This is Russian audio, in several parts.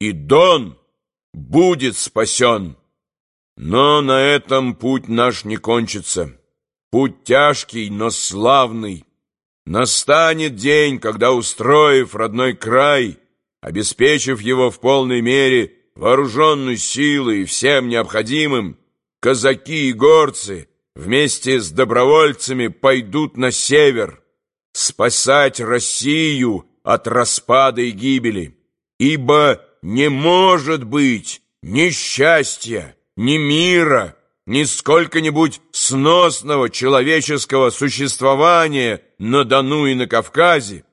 и Дон будет спасен. Но на этом путь наш не кончится. Путь тяжкий, но славный. Настанет день, когда, устроив родной край, обеспечив его в полной мере вооруженной силой и всем необходимым, казаки и горцы вместе с добровольцами пойдут на север спасать Россию от распада и гибели, ибо не может быть ни счастья, ни мира, ни сколько-нибудь сносного человеческого существования на Дону и на Кавказе,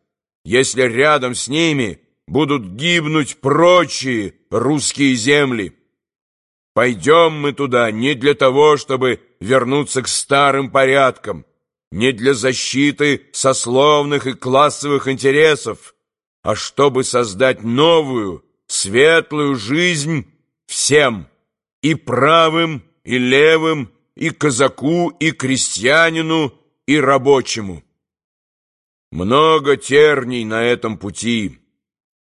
если рядом с ними будут гибнуть прочие русские земли. Пойдем мы туда не для того, чтобы вернуться к старым порядкам, не для защиты сословных и классовых интересов, а чтобы создать новую, светлую жизнь всем, и правым, и левым, и казаку, и крестьянину, и рабочему. Много терний на этом пути,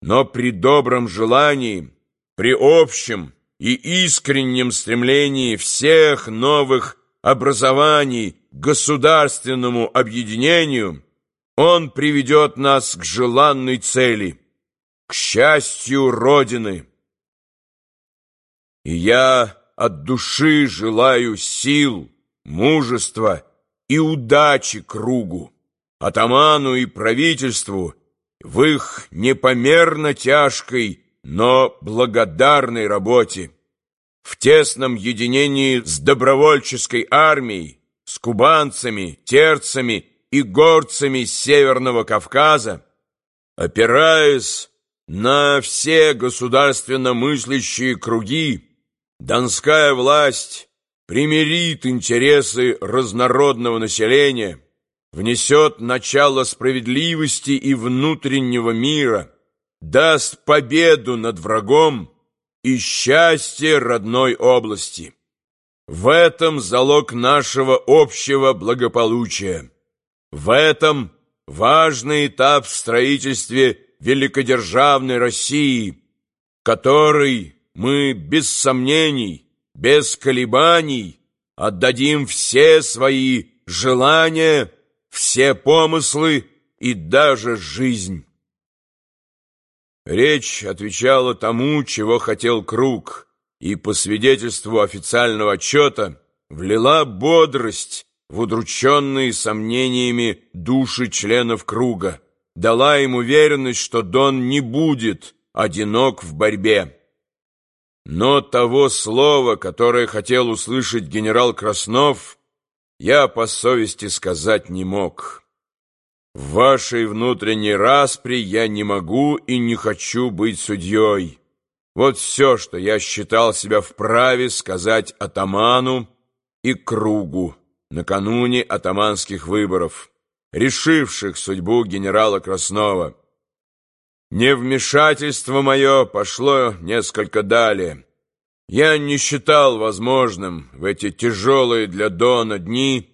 но при добром желании, при общем и искреннем стремлении всех новых образований к государственному объединению, он приведет нас к желанной цели, к счастью Родины. И я от души желаю сил, мужества и удачи кругу, атаману и правительству в их непомерно тяжкой, но благодарной работе, в тесном единении с добровольческой армией, с кубанцами, терцами и горцами Северного Кавказа, опираясь на все государственно мыслящие круги, Донская власть примирит интересы разнородного населения, внесет начало справедливости и внутреннего мира, даст победу над врагом и счастье родной области. В этом залог нашего общего благополучия. В этом важный этап в строительстве великодержавной России, который мы без сомнений, без колебаний отдадим все свои желания, все помыслы и даже жизнь. Речь отвечала тому, чего хотел Круг, и по свидетельству официального отчета влила бодрость в удрученные сомнениями души членов Круга, дала им уверенность, что Дон не будет одинок в борьбе. Но того слова, которое хотел услышать генерал Краснов, я по совести сказать не мог. В вашей внутренней распри я не могу и не хочу быть судьей. Вот все, что я считал себя вправе сказать атаману и кругу накануне атаманских выборов, решивших судьбу генерала Краснова. Невмешательство мое пошло несколько далее. Я не считал возможным в эти тяжелые для Дона дни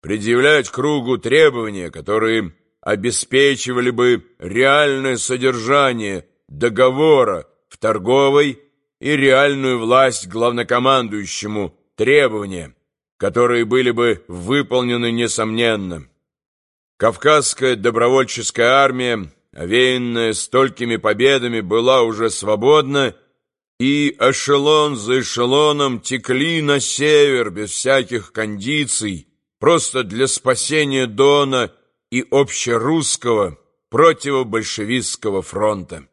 предъявлять кругу требования, которые обеспечивали бы реальное содержание договора в торговой и реальную власть главнокомандующему требования, которые были бы выполнены несомненно. Кавказская добровольческая армия овеянная столькими победами, была уже свободна, и эшелон за эшелоном текли на север без всяких кондиций, просто для спасения Дона и общерусского противобольшевистского фронта.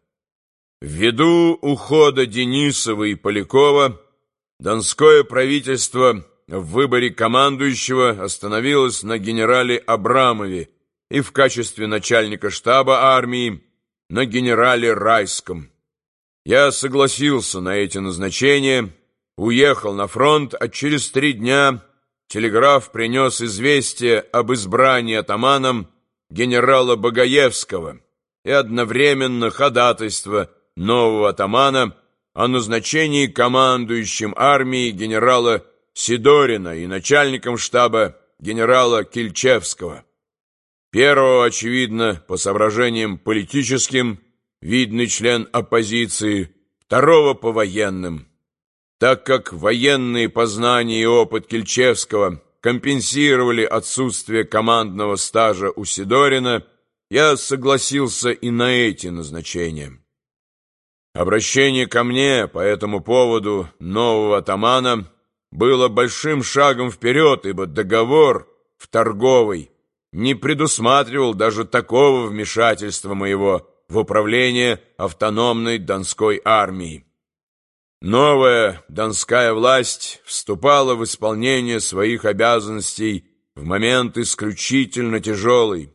Ввиду ухода Денисова и Полякова Донское правительство в выборе командующего остановилось на генерале Абрамове, и в качестве начальника штаба армии на генерале Райском. Я согласился на эти назначения, уехал на фронт, а через три дня телеграф принес известие об избрании атаманом генерала Багаевского и одновременно ходатайство нового атамана о назначении командующим армией генерала Сидорина и начальником штаба генерала Кильчевского. Первого, очевидно, по соображениям политическим, видный член оппозиции, второго по военным. Так как военные познания и опыт Кельчевского компенсировали отсутствие командного стажа у Сидорина, я согласился и на эти назначения. Обращение ко мне по этому поводу нового атамана было большим шагом вперед, ибо договор в торговый не предусматривал даже такого вмешательства моего в управление автономной Донской армией. Новая донская власть вступала в исполнение своих обязанностей в момент исключительно тяжелый.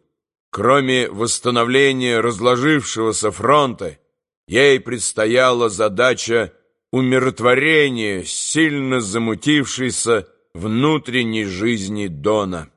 Кроме восстановления разложившегося фронта, ей предстояла задача умиротворения сильно замутившейся внутренней жизни Дона.